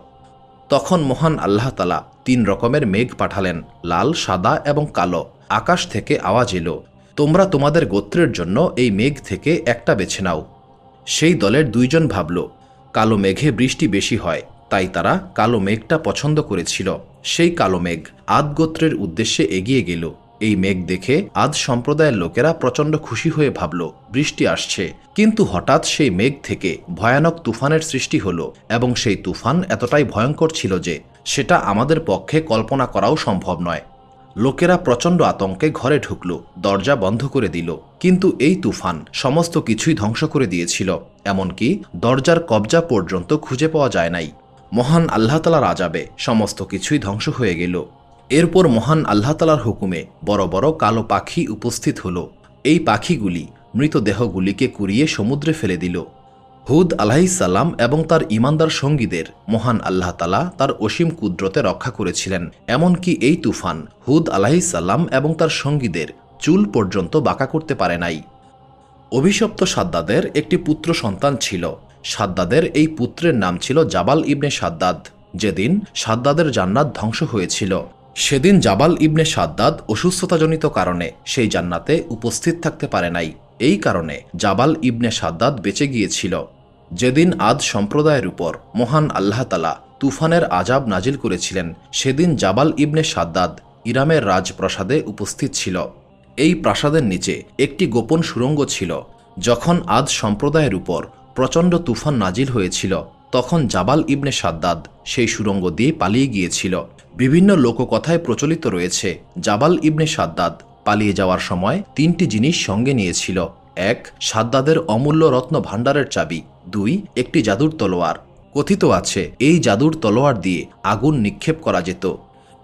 তখন মহান আল্লাহ তালা তিন রকমের মেঘ পাঠালেন, লাল, সাদা এবং কালো। আকাশ থেকে আওয়াজ এলো, তোমরা তোমাদের গোত্রের জন্য এই মেঘ থেকে একটা বেছে নাও। সেই দলের দুইজন ভাবল, কালো মেঘে বৃষ্টি বেশি হয়, তাই তারা কালো মেঘটা পছন্দ করেছিল। সেই কালো মেঘ আদ গোত্রের উদ্দেশ্যে এগিয়ে গেল। এই মেঘ দেখে আদ সম্প্রদায়ের লোকেরা প্রচণ্ড খুশি হয়ে ভাবল, বৃষ্টি আসছে। কিন্তু হঠাৎ সেই মেঘ থেকে ভয়ানক তুফানের সৃষ্টি হলো এবং সেই তুফান এতটাই ভয়ঙ্কর ছিল যে সেটা আমাদের পক্ষে কল্পনা করাও সম্ভব নয়। লোকেরা প্রচণ্ড আতঙ্কে ঘরে ঢুকল, দরজা বন্ধ করে দিল। কিন্তু এই তুফান সমস্ত কিছুই ধ্বংস করে দিয়েছিল, এমনকি দরজার কবজা পর্যন্ত খুঁজে পাওয়া যায় নাই। মহান আল্লাহ তালার আজাবে সমস্ত কিছুই ধ্বংস হয়ে গেল। এরপর মহান আল্লাহ তালার হুকুমে বড় বড় কালো পাখি উপস্থিত হল। এই পাখিগুলি মৃতদেহগুলিকে কুড়িয়ে সমুদ্রে ফেলে দিল। হুদ আলাহিসাল্লাম এবং তার ইমানদার সঙ্গীদের মহান আল্লাহ তালা তার অসীম কুদ্রতে রক্ষা করেছিলেন। এমনকি এই তুফান হুদ আলাহিসাল্লাম এবং তার সঙ্গীদের চুল পর্যন্ত বাঁকা করতে পারে নাই। অভিশপ্ত সাদ্দাদের একটি পুত্র সন্তান ছিল। সাদ্দাদের এই পুত্রের নাম ছিল জাবাল ইবনে সাদ্দাদ। যেদিন সাদ্দাদের জান্নাত ধ্বংস হয়েছিল। সেদিন জাবাল ইবনে সাদ্দাদ অসুস্থতাজনিত কারণে সেই জান্নাতে উপস্থিত থাকতে পারে নাই। এই কারণে জাবাল ইবনে সাদ্দাদ বেঁচে গিয়েছিল। যেদিন আদ সম্প্রদায়ের উপর মহান আল্লাহতালা তুফানের আজাব নাজিল করেছিলেন, সেদিন জাবাল ইবনে সাদ্দাদ ইরামের রাজপ্রাসাদে উপস্থিত ছিল। এই প্রাসাদের নিচে একটি গোপন সুরঙ্গ ছিল। যখন আদ সম্প্রদায়ের উপর প্রচণ্ড তুফান নাজিল হয়েছিল, তখন জাবাল ইবনে সাদ্দাদ সেই সুরঙ্গ দিয়ে পালিয়ে গিয়েছিল। বিভিন্ন লোককথায় প্রচলিত রয়েছে। জাবাল ইবনে সাদ্দাদ পালিয়ে যাওয়ার সময় তিনটি জিনিস সঙ্গে নিয়েছিল। এক, সাদ্দাদের অমূল্য রত্ন ভাণ্ডারের চাবি। দুই, একটি জাদুর তলোয়ার। কথিত আছে, এই জাদুর তলোয়ার দিয়ে আগুন নিক্ষেপ করা যেত।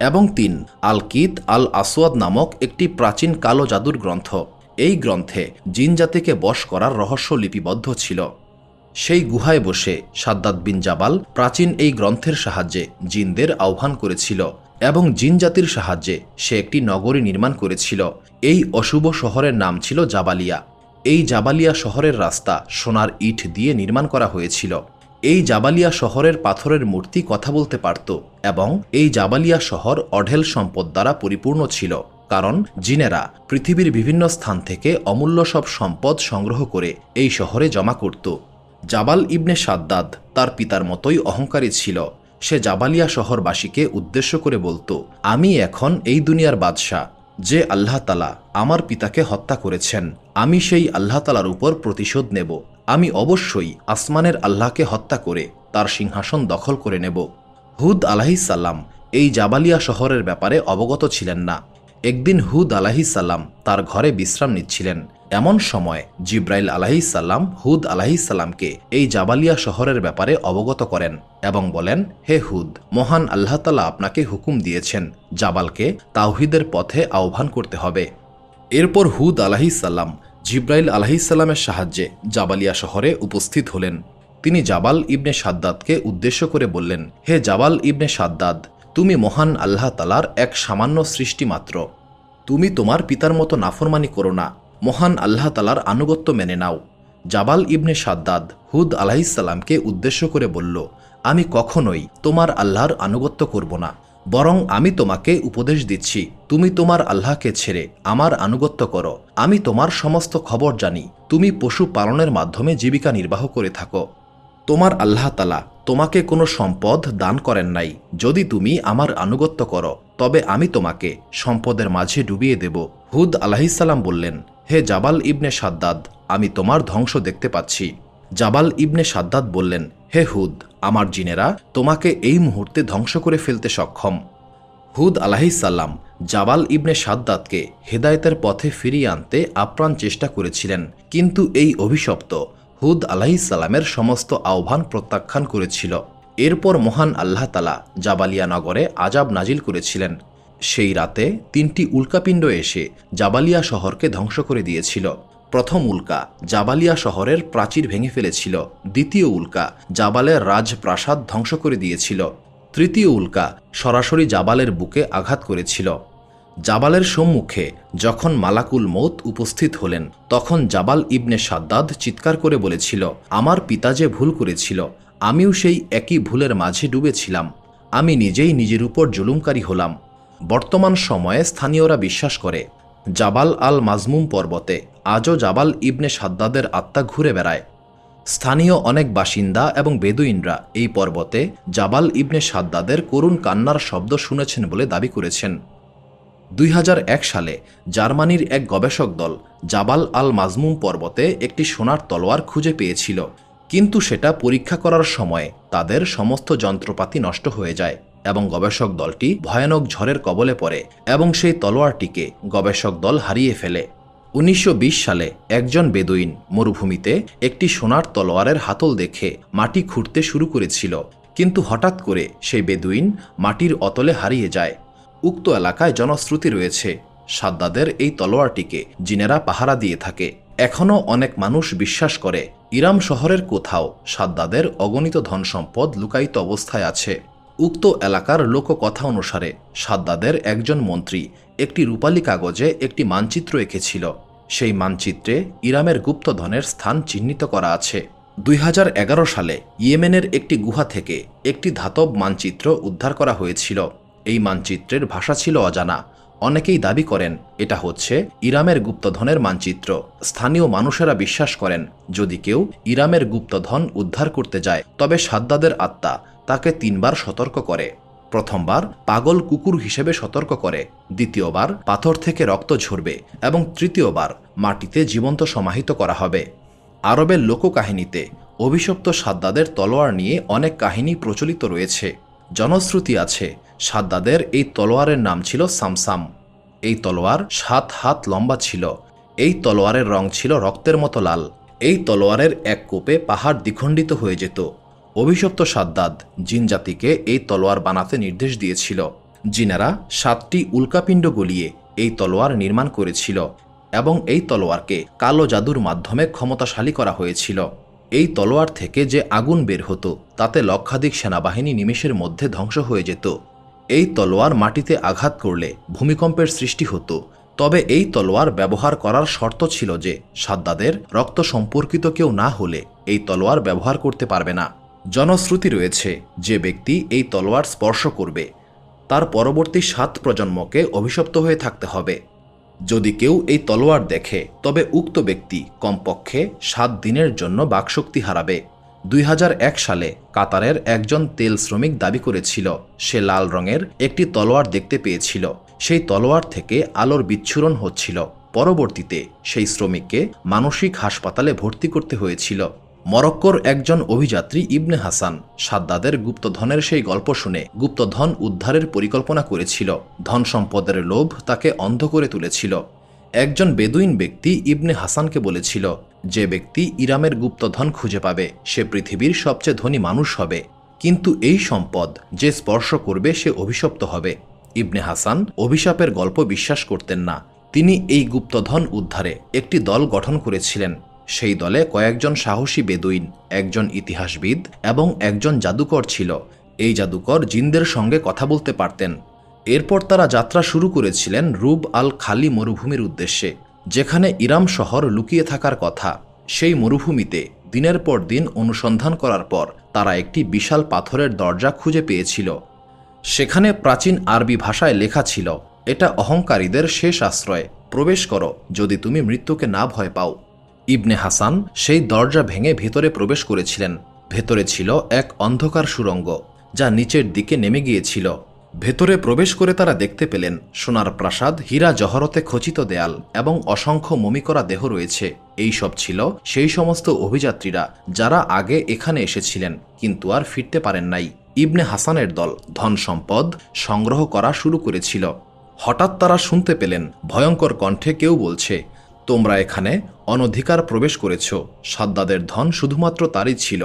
এবং তিন আল কিত আল আসওয়াদ নামক একটি প্রাচীন কালো জাদুর গ্রন্থ। এই গ্রন্থে জিন জাতিকে বশ করার রহস্য লিপিবদ্ধ ছিল। সেই গুহায় বসে সাদ্দাদ বিন জাবাল প্রাচীন এই গ্রন্থের সাহায্যে জিনদের আহ্বান করেছিল এবং জিন জাতির সাহায্যে সে একটি নগরী নির্মাণ করেছিল। এই অশুভ শহরের নাম ছিল জাবালিয়া। এই জাবালিয়া শহরের রাস্তা সোনার ইট দিয়ে নির্মাণ করা হয়েছিল। এই জাবালিয়া শহরের পাথরের মূর্তি কথা বলতে পারত এবং এই জাবালিয়া শহর অঢেল সম্পদ দ্বারা পরিপূর্ণ ছিল, কারণ জিনেরা পৃথিবীর বিভিন্ন স্থান থেকে অমূল্য সব সম্পদ সংগ্রহ করে এই শহরে জমা করত। জাবাল ইবনে সাদ্দাদ তার পিতার মতোই অহংকারী ছিল। সে জাবালিয়া শহরবাসীকে উদ্দেশ্য করে বলতো, আমি এখন এই দুনিয়ার বাদশাহ, যে আল্লাহ তালা আমার পিতাকে হত্যা করেছেন। আমি সেই আল্লাহ তালার উপর প্রতিশোধ নেব। আমি অবশ্যই আসমানের আল্লাহকে হত্যা করে তার সিংহাসন দখল করে নেব। হুদ আলাহিসাল্লাম এই জাবালিয়া শহরের ব্যাপারে অবগত ছিলেন না। একদিন হুদ আলাহিসাল্লাম তার ঘরে বিশ্রাম নিচ্ছিলেন। এমন সময় জিব্রাইল আলাহিসাল্লাম হুদ আলাহিসাল্লামকে এই জাবালিয়া শহরের ব্যাপারে অবগত করেন এবং বলেন, হে হুদ, মহান আল্লাহ তালা আপনাকে হুকুম দিয়েছেন, জাবালকে তাওহিদের পথে আহ্বান করতে হবে। এরপর হুদ আলাহিসাল্লাম জিব্রাইল আলাহিসাল্লামের সাহায্যে জাবালিয়া শহরে উপস্থিত হলেন। তিনি জাবাল ইবনে সাদ্দাদকে উদ্দেশ্য করে বললেন, হে জাবাল ইবনে সাদ্দাদ, তুমি মহান আল্লাহ তালার এক সামান্য সৃষ্টি মাত্র তুমি তোমার পিতার মতো নাফরমানি করো না। মহান আল্লাহ তালার আনুগত্য মেনে নাও। জাবাল ইবনে সাদ্দাদ হুদ আলাহিসাল্লামকে উদ্দেশ্য করে বলল, আমি কখনোই তোমার আল্লাহর আনুগত্য করব না, বরং আমি তোমাকে উপদেশ দিচ্ছি, তুমি তোমার আল্লাহকে ছেড়ে আমার আনুগত্য করো। আমি তোমার সমস্ত খবর জানি, তুমি পশু পালনের মাধ্যমে জীবিকা নির্বাহ করে থাকো। তোমার আল্লাহ তালা তোমাকে কোনো সম্পদ দান করেন নাই। যদি তুমি আমার আনুগত্য করো, তবে আমি তোমাকে সম্পদের মাঝে ডুবিয়ে দেব। হুদ আলাহিসাল্লাম বললেন হে জাবাল ইবনে সাদ্দাদ, আমি তোমার ধ্বংস দেখতে পাচ্ছি। জাবাল ইবনে সাদ্দাদ বললেন, হে হুদ, আমার জিনেরা তোমাকে এই মুহূর্তে ধ্বংস করে ফেলতে সক্ষম। হুদ আলাহিসাল্লাম জাবাল ইবনে সাদ্দাদকে হেদায়েতের পথে ফিরিয়ে আনতে আপ্রাণ চেষ্টা করেছিলেন, কিন্তু এই অভিশপ্ত হুদ আলাহিসাল্লামের সমস্ত আহ্বান প্রত্যাখ্যান করেছিল। এরপর মহান আল্লাহ তালা জাবালিয়া নগরে আজাব নাজিল করেছিলেন। সেই রাতে তিনটি উল্কাপিণ্ড এসে জাবালিয়া শহরকে ধ্বংস করে দিয়েছিল। প্রথম উল্কা জাবালিয়া শহরের প্রাচীর ভেঙে ফেলেছিল। দ্বিতীয় উল্কা জাবালের রাজপ্রাসাদ ধ্বংস করে দিয়েছিল। তৃতীয় উল্কা সরাসরি জাবালের বুকে আঘাত করেছিল। জাবালের সম্মুখে যখন মালাকুল মৌত উপস্থিত হলেন, তখন জাবাল ইবনে সাদ্দাদ চিৎকার করে বলেছিল, আমার পিতা যে ভুল করেছিল, আমিও সেই একই ভুলের মাঝে ডুবেছিলাম। আমি নিজেই নিজের উপর জুলুমকারী হলাম। বর্তমান সময়ে স্থানীয়রা বিশ্বাস করে, জাবাল আল মাজমুম পর্বতে আজও জাবাল ইবনে সাদ্দাদের আত্মা ঘুরে বেড়ায়। স্থানীয় অনেক বাসিন্দা এবং বেদুইনরা এই পর্বতে জাবাল ইবনে সাদ্দাদের করুণ কান্নার শব্দ শুনেছেন বলে দাবি করেছেন। দুই হাজার এক সালে জার্মানির এক গবেষক দল জাবাল আল মাজমুম পর্বতে একটি সোনার তলোয়ার খুঁজে পেয়েছিল, কিন্তু সেটা পরীক্ষা করার সময় তাদের সমস্ত যন্ত্রপাতি নষ্ট হয়ে যায়। এবং গবেষক দলটি ভয়ানক ঝড়ের কবলে পড়ে এবং সেই তলোয়ারটিকে গবেষক দল হারিয়ে ফেলে। উনিশশো বিশ সালে একজন বেদুইন মরুভূমিতে একটি সোনার তলোয়ারের হাতল দেখে মাটি খুঁড়তে শুরু করেছিল। কিন্তু হঠাৎ করে সেই বেদুইন মাটির অতলে হারিয়ে যায়। উক্ত এলাকায় জনশ্রুতি রয়েছে, সাদ্দাদের এই তলোয়ারটিকে জিনেরা পাহারা দিয়ে থাকে। এখনও অনেক মানুষ বিশ্বাস করে, ইরাম শহরের কোথাও সাদ্দাদের অগণিত ধনসম্পদ লুকায়িত অবস্থায় আছে। উক্ত এলাকার লোককথা অনুসারে সাদ্দাদের একজন মন্ত্রী একটি রূপালী কাগজে একটি মানচিত্র এঁকেছিল। সেই মানচিত্রে ইরামের গুপ্তধনের স্থান চিহ্নিত করা আছে। দুই হাজার এগারো সালে ইয়েমেনের একটি গুহা থেকে একটি ধাতব মানচিত্র উদ্ধার করা হয়েছিল। এই মানচিত্রের ভাষা ছিল অজানা। অনেকেই দাবি করেন, এটা হচ্ছে ইরামের গুপ্তধনের মানচিত্র। স্থানীয় মানুষেরা বিশ্বাস করেন, যদি কেউ ইরামের গুপ্তধন উদ্ধার করতে যায়, তবে সাদ্দাদের আত্মা তাকে তিনবার সতর্ক করে। প্রথমবার পাগল কুকুর হিসেবে সতর্ক করে, দ্বিতীয়বার পাথর থেকে রক্ত ঝরবে এবং তৃতীয়বার মাটিতে জীবন্ত সমাহিত করা হবে। আরবের লোককাহিনীতে অভিশপ্ত সাদ্দাদের তলোয়ার নিয়ে অনেক কাহিনী প্রচলিত রয়েছে। জনশ্রুতি আছে, সাদ্দাদের এই তলোয়ারের নাম ছিল সামসাম। এই তলোয়ার সাত হাত লম্বা ছিল, এই তলোয়ারের রং ছিল রক্তের মতো লাল। এই তলোয়ারের এক কোপে পাহাড় দ্বিখণ্ডিত হয়ে যেত। অভিশপ্ত সাদ্দাদ জিন জাতিকে এই তলোয়ার বানাতে নির্দেশ দিয়েছিল। জিনেরা সাতটি উল্কাপিণ্ড গলিয়ে এই তলোয়ার নির্মাণ করেছিল এবং এই তলোয়ারকে কালো জাদুর মাধ্যমে ক্ষমতাশালী করা হয়েছিল। এই তলোয়ার থেকে যে আগুন বের হতো, তাতে লক্ষাধিক সেনাবাহিনী নিমেষের মধ্যে ধ্বংস হয়ে যেত। এই তলোয়ার মাটিতে আঘাত করলে ভূমিকম্পের সৃষ্টি হতো। তবে এই তলোয়ার ব্যবহার করার শর্ত ছিল যে সাদ্দাদের রক্ত সম্পর্কিত কেউ না হলে এই তলোয়ার ব্যবহার করতে পারবে না। জনশ্রুতি রয়েছে যে ব্যক্তি এই তলোয়ার স্পর্শ করবে। তার পরবর্তী সাত প্রজন্মকে অভিশপ্ত হয়ে থাকতে হবে। যদি কেউ এই তলোয়ার দেখে, তবে উক্ত ব্যক্তি কমপক্ষে সাত দিনের জন্য বাকশক্তি হারাবে। দুই হাজার এক সালে কাতারের একজন তেল শ্রমিক দাবি করেছিল, সে লাল রঙের একটি তলোয়ার দেখতে পেয়েছিল। সেই তলোয়ার থেকে আলোর বিচ্ছুরণ হচ্ছিল। পরবর্তীতে সেই শ্রমিককে মানসিক হাসপাতালে ভর্তি করতে হয়েছিল। মরক্কোর একজন অভিযাত্রী ইবনে হাসান সাদ্দাদের গুপ্তধনের সেই গল্প শুনে গুপ্তধন উদ্ধারের পরিকল্পনা করেছিল। ধন সম্পদের লোভ তাকে অন্ধ করে তুলেছিল। একজন বেদুইন ব্যক্তি ইবনে হাসানকে বলেছিল, যে ব্যক্তি ইরামের গুপ্তধন খুঁজে পাবে, সে পৃথিবীর সবচেয়ে ধনী মানুষ হবে। কিন্তু এই সম্পদ যে স্পর্শ করবে, সে অভিশপ্ত হবে ইবনে হাসান অভিশাপের গল্প বিশ্বাস করতেন না। তিনি এই গুপ্তধন উদ্ধারে একটি দল গঠন করেছিলেন। সেই দলে কয়েকজন সাহসী বেদুইন, একজন ইতিহাসবিদ এবং একজন জাদুকর ছিল। এই জাদুকর জিনদের সঙ্গে কথা বলতে পারতেন। এরপর তারা যাত্রা শুরু করেছিলেন রুব আল খালি মরুভূমির উদ্দেশ্যে, যেখানে ইরাম শহর লুকিয়ে থাকার কথা। সেই মরুভূমিতে দিনের পর দিন অনুসন্ধান করার পর তারা একটি বিশাল পাথরের দরজা খুঁজে পেয়েছিল। সেখানে প্রাচীন আরবি ভাষায় লেখা ছিল, এটা অহংকারীদের শেষ আশ্রয়। প্রবেশ করো, যদি তুমি মৃত্যুকে না ভয় পাও। ইবনে হাসান সেই দরজা ভেঙে ভেতরে প্রবেশ করেছিলেন। ভেতরে ছিল এক অন্ধকার সুরঙ্গ, যা নিচের দিকে নেমে গিয়েছিল। ভেতরে প্রবেশ করে তারা দেখতে পেলেন, সোনার প্রাসাদ, হীরা জহরতে খচিত দেয়াল এবং অসংখ্য মমি করা দেহ রয়েছে। এই সব ছিল সেই সমস্ত অভিযাত্রীরা যারা আগে এখানে এসেছিলেন, কিন্তু আর ফিরতে পারেন নাই। ইবনে হাসানের দল ধন সম্পদ সংগ্রহ করা শুরু করেছিল। হঠাৎ তারা শুনতে পেলেন, ভয়ঙ্কর কণ্ঠে কেউ বলছে তোমরা এখানে অনধিকার প্রবেশ করেছ, সাদ্দাদের ধন শুধুমাত্র তারই ছিল।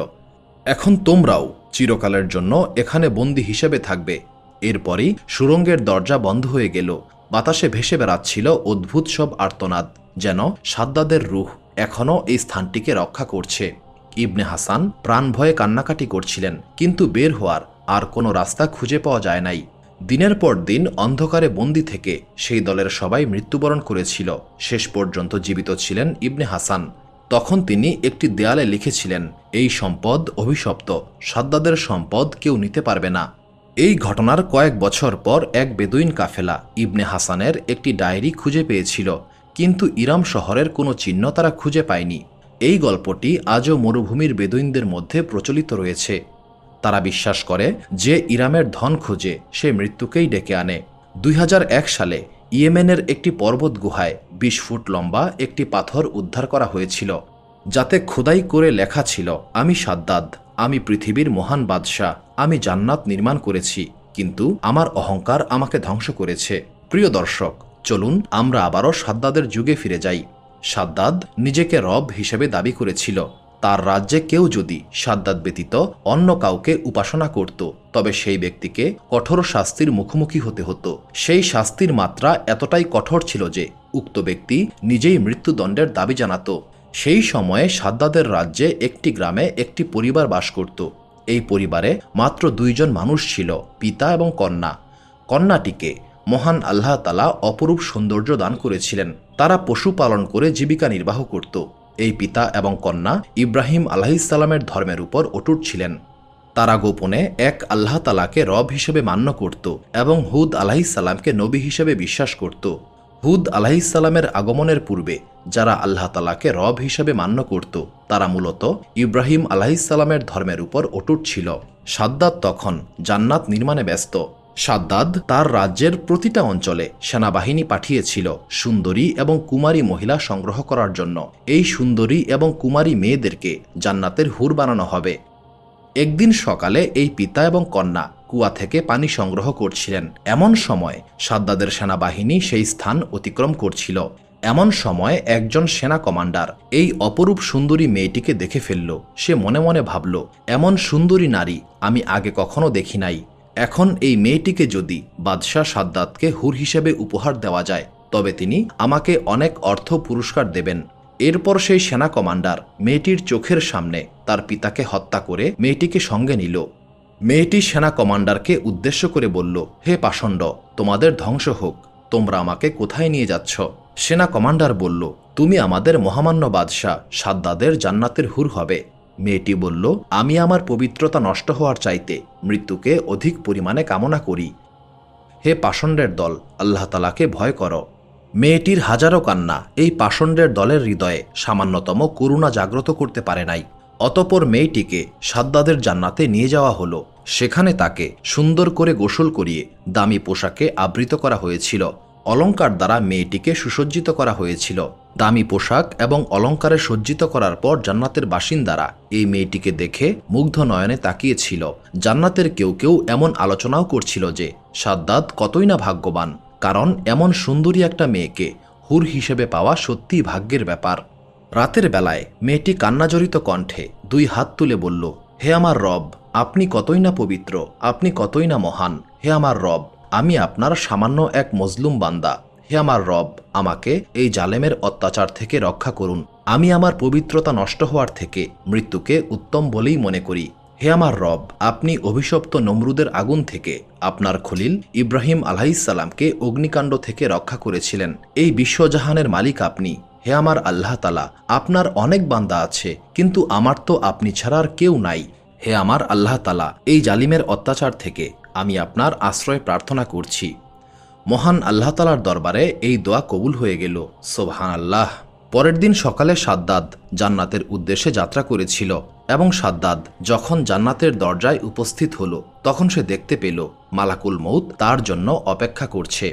এখন তোমরাও চিরকালের জন্য এখানে বন্দী হিসেবে থাকবে। এরপরই সুরঙ্গের দরজা বন্ধ হয়ে গেল। বাতাসে ভেসে বেড়াচ্ছিল অদ্ভুত সব আর্তনাদ, যেন সাদ্দাদের রুহ এখনও এই স্থানটিকে রক্ষা করছে। ইবনে হাসান প্রাণ ভয়ে কান্নাকাটি করছিলেন, কিন্তু বের হওয়ার আর কোনো রাস্তা খুঁজে পাওয়া যায় নাই। দিনের পর দিন অন্ধকারে বন্দি থেকে সেই দলের সবাই মৃত্যুবরণ করেছিল। শেষ পর্যন্ত জীবিত ছিলেন ইবনে হাসান। তখন তিনি একটি দেয়ালে লিখেছিলেন, এই সম্পদ অভিশপ্ত, সাদ্দাদের সম্পদ কেউ নিতে পারবে না। এই ঘটনার কয়েক বছর পর এক বেদুইন কাফেলা ইবনে হাসানের একটি ডায়েরি খুঁজে পেয়েছিল, কিন্তু ইরাম শহরের কোনো চিহ্ন তারা খুঁজে পায়নি। এই গল্পটি আজও মরুভূমির বেদুইনদের মধ্যে প্রচলিত রয়েছে। তারা বিশ্বাস করে যে ইরামের ধন খুঁজে সে মৃত্যুকেই ডেকে আনে। দুই হাজার এক সালে ইয়েমেনের একটি পর্বত গুহায় বিশ ফুট লম্বা একটি পাথর উদ্ধার করা হয়েছিল, যাতে খোদাই করে লেখা ছিল, আমি সাদ্দাদ, আমি পৃথিবীর মহান বাদশাহ, আমি জান্নাত নির্মাণ করেছি, কিন্তু আমার অহংকার আমাকে ধ্বংস করেছে। প্রিয় দর্শক, চলুন আমরা আবারও সাদ্দাদের যুগে ফিরে যাই। সাদ্দাদ নিজেকে রব হিসেবে দাবি করেছিল তার রাজ্যে কেউ যদি সাদ্দাত ব্যতীত অন্য কাউকে উপাসনা করত, তবে সেই ব্যক্তিকে কঠোর শাস্তির মুখোমুখি হতে হতো। সেই শাস্তির মাত্রা এতটাই কঠোর ছিল যে উক্ত ব্যক্তি নিজেই মৃত্যুদণ্ডের দাবি জানাত। সেই সময়ে সাদ্দাদের রাজ্যে একটি গ্রামে একটি পরিবার বাস করত। এই পরিবারে মাত্র দুইজন মানুষ ছিল, পিতা এবং কন্যা। কন্যাটিকে মহান আল্লাহ তালা অপরূপ সৌন্দর্য দান করেছিলেন। তারা পশুপালন করে জীবিকা নির্বাহ করত। এই পিতা এবং কন্যা ইব্রাহিম আলাহিসাল্লামের ধর্মের উপর অটুট ছিলেন। তারা গোপনে এক আল্লাহ তালাকে রব হিসেবে মান্য করত এবং হুদ আলাহিসাল্লামকে নবী হিসেবে বিশ্বাস করত। হুদ আলাহিসাল্লামের আগমনের পূর্বে যারা আল্লাহ তালাকে রব হিসেবে মান্য করত, তারা মূলত ইব্রাহিম আলাহিসাল্লামের ধর্মের উপর অটুট ছিল। সাদ্দাত তখন জান্নাত নির্মাণে ব্যস্ত। সাদ্দাদ তার রাজ্যের প্রতিটা অঞ্চলে সেনাবাহিনী পাঠিয়েছিল সুন্দরী এবং কুমারী মহিলা সংগ্রহ করার জন্য। এই সুন্দরী এবং কুমারী মেয়েদেরকে জান্নাতের হুর বানানো হবে। একদিন সকালে এই পিতা এবং কন্যা কুয়া থেকে পানি সংগ্রহ করছিলেন। এমন সময় সাদ্দাদের সেনাবাহিনী সেই স্থান অতিক্রম করছিল। এমন সময় একজন সেনা কমান্ডার এই অপরূপ সুন্দরী মেয়েটিকে দেখে ফেলল। সে মনে মনে ভাবল, এমন সুন্দরী নারী আমি আগে কখনো দেখি নাই। এখন এই মেয়েটিকে যদি বাদশাহ সাদ্দাতকে হুর হিসেবে উপহার দেওয়া যায়, তবে তিনি আমাকে অনেক অর্থ পুরস্কার দেবেন। এরপর সেই সেনা কমান্ডার মেয়েটির চোখের সামনে তার পিতাকে হত্যা করে মেয়েটিকে সঙ্গে নিল। মেয়েটি সেনা কমান্ডারকে উদ্দেশ্য করে বলল, হে পাষণ্ড, তোমাদের ধ্বংস হোক, তোমরা আমাকে কোথায় নিয়ে যাচ্ছ? সেনা কমান্ডার বলল, তুমি আমাদের মহামান্য বাদশাহ সাদ্দাদের জান্নাতের হুর হবে। মেয়েটি বলল, আমি আমার পবিত্রতা নষ্ট হওয়ার চাইতে মৃত্যুকে অধিক পরিমাণে কামনা করি। হে পাষণ্ডের দল, আল্লাহ তালাকে ভয় কর। মেয়েটির হাজারো কান্না এই পাষণ্ডের দলের হৃদয়ে সামান্যতম করুণা জাগ্রত করতে পারে নাই। অতপর মেয়েটিকে সাদ্দাদের জান্নাতে নিয়ে যাওয়া হলো। সেখানে তাকে সুন্দর করে গোসল করিয়ে দামি পোশাকে আবৃত করা হয়েছিল। অলঙ্কার দ্বারা মেয়েটিকে সুসজ্জিত করা হয়েছিল। দামি পোশাক এবং অলঙ্কারে সজ্জিত করার পর জান্নাতের বাসিন্দারা এই মেয়েটিকে দেখে মুগ্ধ নয়নে তাকিয়েছিল। জান্নাতের কেউ কেউ এমন আলোচনাও করছিল যে, সাদ্দাত কতই না ভাগ্যবান, কারণ এমন সুন্দরী একটা মেয়েকে হুর হিসেবে পাওয়া সত্যিই ভাগ্যের ব্যাপার। রাতের বেলায় মেয়েটি কান্নাজড়িত কণ্ঠে দুই হাত তুলে বলল, হে আমার রব, আপনি কতই না পবিত্র, আপনি কতই না মহান, হে আমার রব। আমি আপনার সামান্য এক মজলুম বান্দা। হে আমার রব, আমাকে এই জালেমের অত্যাচার থেকে রক্ষা করুন। আমি আমার পবিত্রতা নষ্ট হওয়ার থেকে মৃত্যুকে উত্তম বলেই মনে করি। হে আমার রব, আপনি অভিশপ্ত নমরুদের আগুন থেকে আপনার খলিল ইব্রাহিম আলাহিসাল্লামকে অগ্নিকাণ্ড থেকে রক্ষা করেছিলেন। এই বিশ্বজাহানের মালিক আপনি। হে আমার আল্লাহ তালা আপনার অনেক বান্দা আছে, কিন্তু আমার তো আপনি ছাড়া আর কেউ নাই। হে আমার আল্লাহ তালা এই জালিমের অত্যাচার থেকে আমি আপনার আশ্রয় প্রার্থনা করছি। মহান আল্লাহ তালার দরবারে এই দোয়া কবুল হয়ে গেল। সোবহান আল্লাহ পরের দিন সকালে সাদ্দাদ জান্নাতের উদ্দেশ্যে যাত্রা করেছিল এবং সাদ্দাদ যখন জান্নাতের দরজায় উপস্থিত হল, তখন সে দেখতে পেল মালাকুল মৌত তার জন্য অপেক্ষা করছে।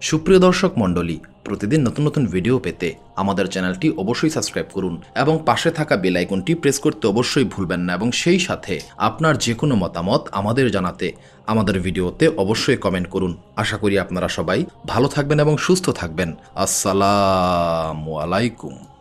সুপ্রিয় দর্শক মণ্ডলী প্রতিদিন নতুন নতুন ভিডিও পেতে আমাদের চ্যানেলটি অবশ্যই সাবস্ক্রাইব করুন এবং পাশে থাকা বেল আইকনটি প্রেস করতে অবশ্যই ভুলবেন না এবং সেই সাথে আপনার যে কোনো মতামত আমাদের জানাতে আমাদের ভিডিওতে অবশ্যই কমেন্ট করুন। আশা করি আপনারা সবাই ভালো থাকবেন এবং সুস্থ থাকবেন। আসসালামু আলাইকুম।